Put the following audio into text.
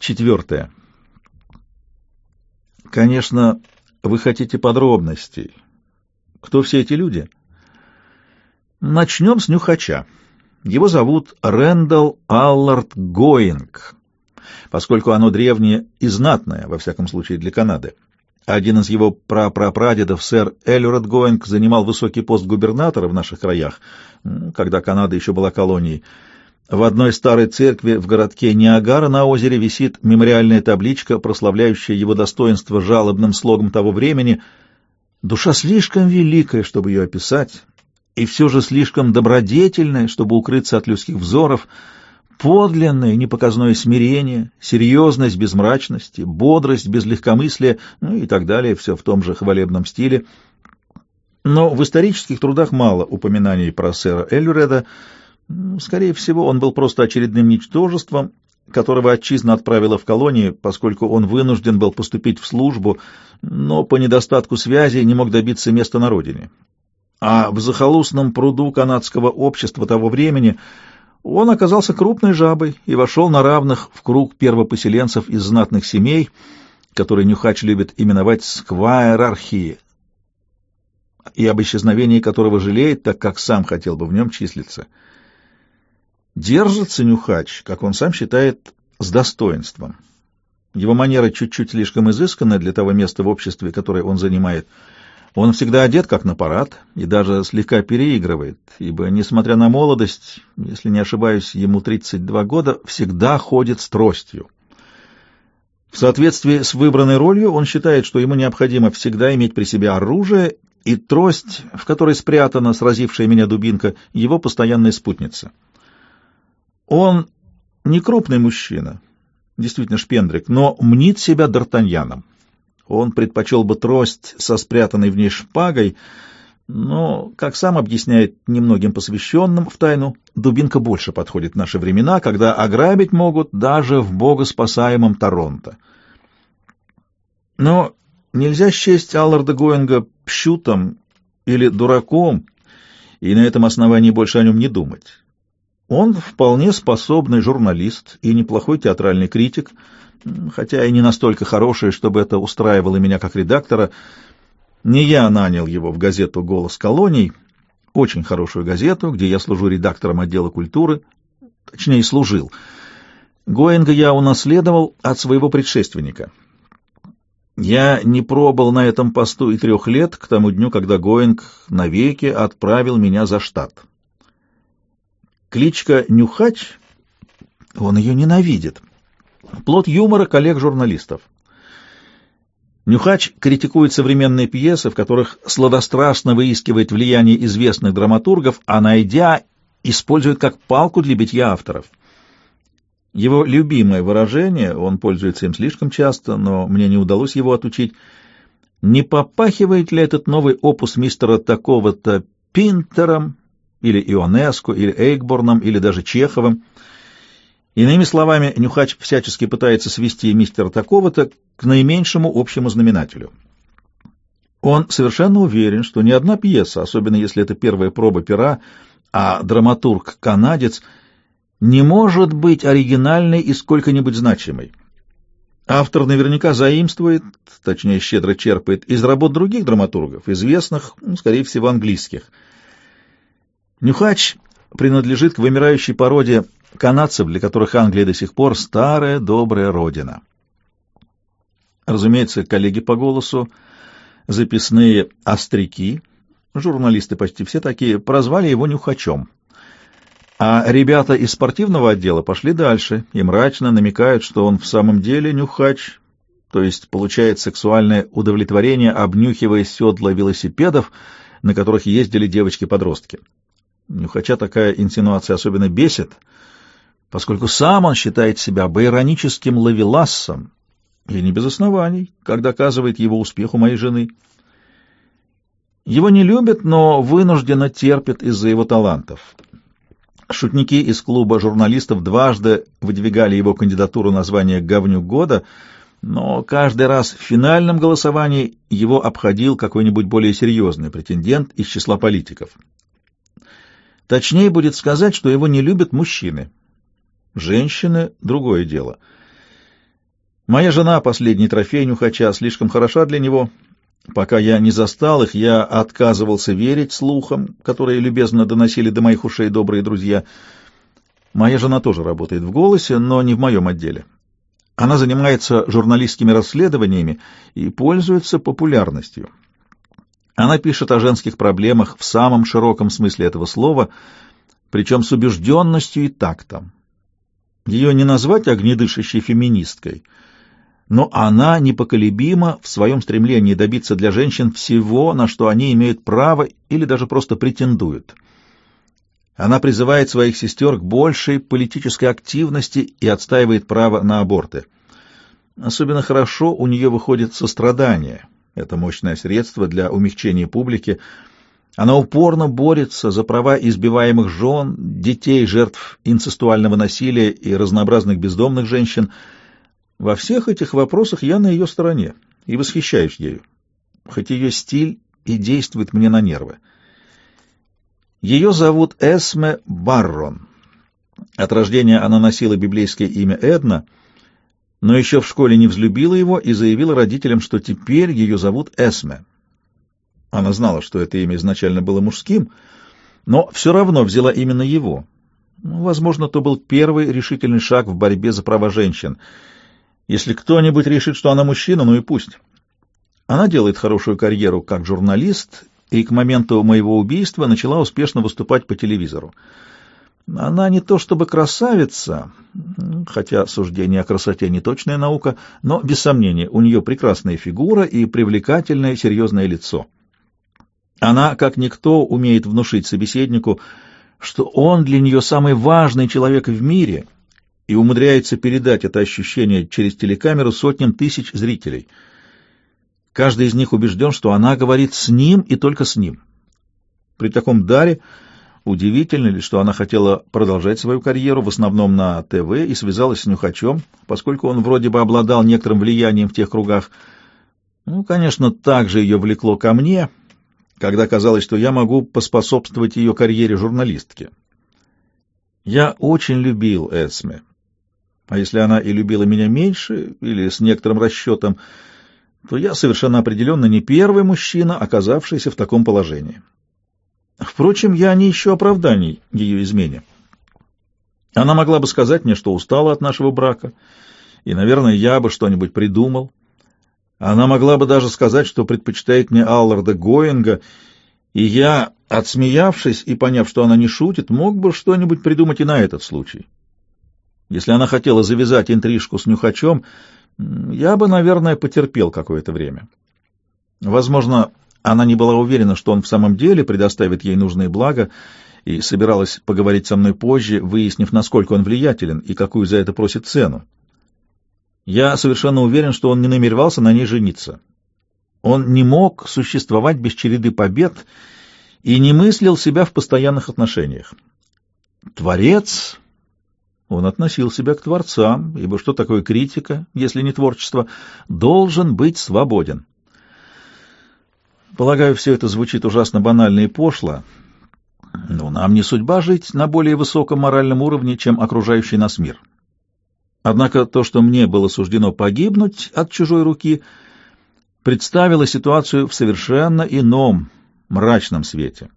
Четвертое. Конечно, вы хотите подробностей. Кто все эти люди? Начнем с нюхача. Его зовут Рэндалл Аллард Гоинг, поскольку оно древнее и знатное, во всяком случае, для Канады. Один из его прапрапрадедов, сэр Эльрод Гоинг, занимал высокий пост губернатора в наших краях, когда Канада еще была колонией. В одной старой церкви в городке Ниагара на озере висит мемориальная табличка, прославляющая его достоинство жалобным слогом того времени. Душа слишком великая, чтобы ее описать, и все же слишком добродетельная, чтобы укрыться от людских взоров, подлинное непоказное смирение, серьезность без мрачности, бодрость без легкомыслия, ну и так далее, все в том же хвалебном стиле. Но в исторических трудах мало упоминаний про сэра Эльюреда, Скорее всего, он был просто очередным ничтожеством, которого отчизна отправила в колонии, поскольку он вынужден был поступить в службу, но по недостатку связи не мог добиться места на родине. А в захолустном пруду канадского общества того времени он оказался крупной жабой и вошел на равных в круг первопоселенцев из знатных семей, которые Нюхач любит именовать сквайрархии, и об исчезновении которого жалеет, так как сам хотел бы в нем числиться. Держится Нюхач, как он сам считает, с достоинством. Его манера чуть-чуть слишком изысканная для того места в обществе, которое он занимает. Он всегда одет как на парад и даже слегка переигрывает, ибо, несмотря на молодость, если не ошибаюсь, ему 32 года, всегда ходит с тростью. В соответствии с выбранной ролью он считает, что ему необходимо всегда иметь при себе оружие, и трость, в которой спрятана сразившая меня дубинка, его постоянная спутница. Он не крупный мужчина, действительно шпендрик, но мнит себя Д'Артаньяном. Он предпочел бы трость со спрятанной в ней шпагой, но, как сам объясняет немногим посвященным в тайну, дубинка больше подходит в наши времена, когда ограбить могут даже в богоспасаемом Торонто. Но нельзя счесть Алларда Гоинга пщутом или дураком, и на этом основании больше о нем не думать. Он вполне способный журналист и неплохой театральный критик, хотя и не настолько хороший, чтобы это устраивало меня как редактора. Не я нанял его в газету «Голос колоний», очень хорошую газету, где я служу редактором отдела культуры, точнее, служил. Гоинга я унаследовал от своего предшественника. Я не пробыл на этом посту и трех лет к тому дню, когда Гоинг навеки отправил меня за штат. Кличка Нюхач, он ее ненавидит. Плод юмора коллег-журналистов. Нюхач критикует современные пьесы, в которых сладострастно выискивает влияние известных драматургов, а найдя, использует как палку для битья авторов. Его любимое выражение, он пользуется им слишком часто, но мне не удалось его отучить, не попахивает ли этот новый опус мистера такого-то Пинтером или Ионеско, или Эйкборном, или даже Чеховым. Иными словами, Нюхач всячески пытается свести мистера такого-то к наименьшему общему знаменателю. Он совершенно уверен, что ни одна пьеса, особенно если это первая проба пера, а драматург-канадец, не может быть оригинальной и сколько-нибудь значимой. Автор наверняка заимствует, точнее щедро черпает, из работ других драматургов, известных, ну, скорее всего, английских – Нюхач принадлежит к вымирающей породе канадцев, для которых Англия до сих пор старая добрая родина. Разумеется, коллеги по голосу, записные остряки, журналисты почти все такие, прозвали его Нюхачом. А ребята из спортивного отдела пошли дальше и мрачно намекают, что он в самом деле Нюхач, то есть получает сексуальное удовлетворение, обнюхивая седла велосипедов, на которых ездили девочки-подростки. Нюхача такая инсинуация особенно бесит, поскольку сам он считает себя байроническим лавелассом, и не без оснований, как доказывает его успех у моей жены. Его не любят, но вынужденно терпят из-за его талантов. Шутники из клуба журналистов дважды выдвигали его кандидатуру на звание «Говнюк года», но каждый раз в финальном голосовании его обходил какой-нибудь более серьезный претендент из числа политиков. Точнее будет сказать, что его не любят мужчины. Женщины — другое дело. Моя жена, последний трофей нюхача, слишком хороша для него. Пока я не застал их, я отказывался верить слухам, которые любезно доносили до моих ушей добрые друзья. Моя жена тоже работает в «Голосе», но не в моем отделе. Она занимается журналистскими расследованиями и пользуется популярностью. Она пишет о женских проблемах в самом широком смысле этого слова, причем с убежденностью и тактом. Ее не назвать огнедышащей феминисткой, но она непоколебима в своем стремлении добиться для женщин всего, на что они имеют право или даже просто претендуют. Она призывает своих сестер к большей политической активности и отстаивает право на аборты. Особенно хорошо у нее выходит сострадание — это мощное средство для умягчения публики. Она упорно борется за права избиваемых жен, детей, жертв инцестуального насилия и разнообразных бездомных женщин. Во всех этих вопросах я на ее стороне и восхищаюсь ею, хоть ее стиль и действует мне на нервы. Ее зовут Эсме Баррон. От рождения она носила библейское имя Эдна — но еще в школе не взлюбила его и заявила родителям, что теперь ее зовут Эсме. Она знала, что это имя изначально было мужским, но все равно взяла именно его. Ну, возможно, то был первый решительный шаг в борьбе за права женщин. Если кто-нибудь решит, что она мужчина, ну и пусть. Она делает хорошую карьеру как журналист и к моменту моего убийства начала успешно выступать по телевизору. Она не то чтобы красавица, хотя суждение о красоте не точная наука, но, без сомнения, у нее прекрасная фигура и привлекательное серьезное лицо. Она, как никто, умеет внушить собеседнику, что он для нее самый важный человек в мире и умудряется передать это ощущение через телекамеру сотням тысяч зрителей. Каждый из них убежден, что она говорит с ним и только с ним. При таком даре Удивительно ли, что она хотела продолжать свою карьеру в основном на ТВ и связалась с Нюхачем, поскольку он вроде бы обладал некоторым влиянием в тех кругах. Ну, конечно, также ее влекло ко мне, когда казалось, что я могу поспособствовать ее карьере журналистки. Я очень любил Эсме. А если она и любила меня меньше, или с некоторым расчетом, то я совершенно определенно не первый мужчина, оказавшийся в таком положении. Впрочем, я не ищу оправданий ее измене. Она могла бы сказать мне, что устала от нашего брака, и, наверное, я бы что-нибудь придумал. Она могла бы даже сказать, что предпочитает мне Алларда Гоинга, и я, отсмеявшись и поняв, что она не шутит, мог бы что-нибудь придумать и на этот случай. Если она хотела завязать интрижку с Нюхачом, я бы, наверное, потерпел какое-то время. Возможно, она не была уверена, что он в самом деле предоставит ей нужные блага, и собиралась поговорить со мной позже, выяснив, насколько он влиятелен и какую за это просит цену. Я совершенно уверен, что он не намеревался на ней жениться. Он не мог существовать без череды побед и не мыслил себя в постоянных отношениях. Творец, он относил себя к творцам, ибо что такое критика, если не творчество, должен быть свободен. Полагаю, все это звучит ужасно банально и пошло, но нам не судьба жить на более высоком моральном уровне, чем окружающий нас мир. Однако то, что мне было суждено погибнуть от чужой руки, представило ситуацию в совершенно ином, мрачном свете.